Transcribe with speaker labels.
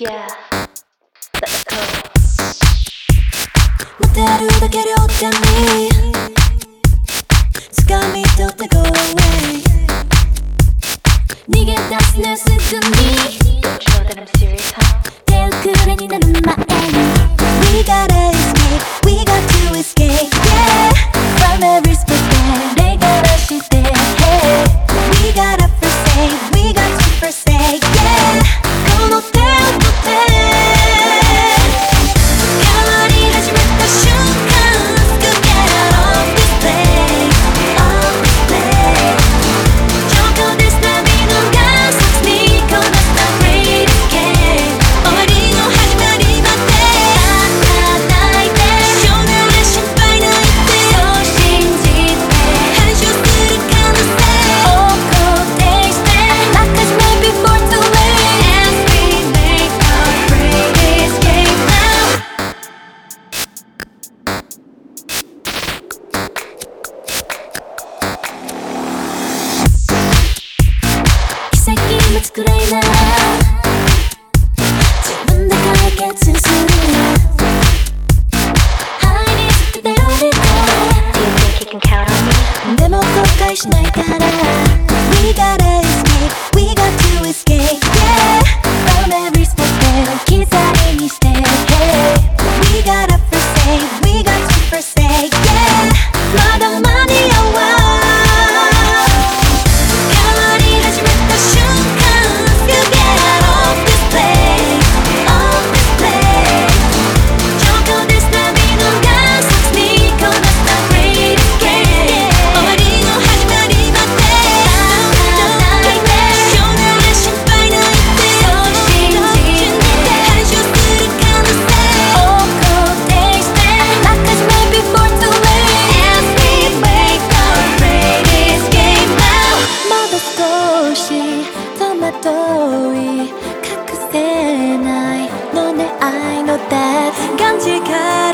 Speaker 1: Yeah. Let's go. Would that do get out of me? Scar me, don't go away. Nigga, that's necessary to me. 날 따라 We gotta escape We し戸惑い隠せないのね愛のデーツが